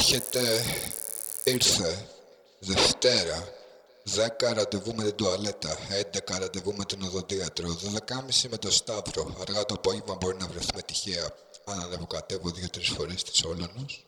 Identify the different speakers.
Speaker 1: Έρχεται, ήρθε, Δευτέρα, 10 ραντεβού με την τουαλέτα, 11 ραντεβού με τον οδοντίατρο, 12.30 με το Σταύρο. Αργά το απόγευμα μπορεί να βρεθούμε τυχαία αν ανεβοκατεύω 2-3 φορές της Σόλωνος.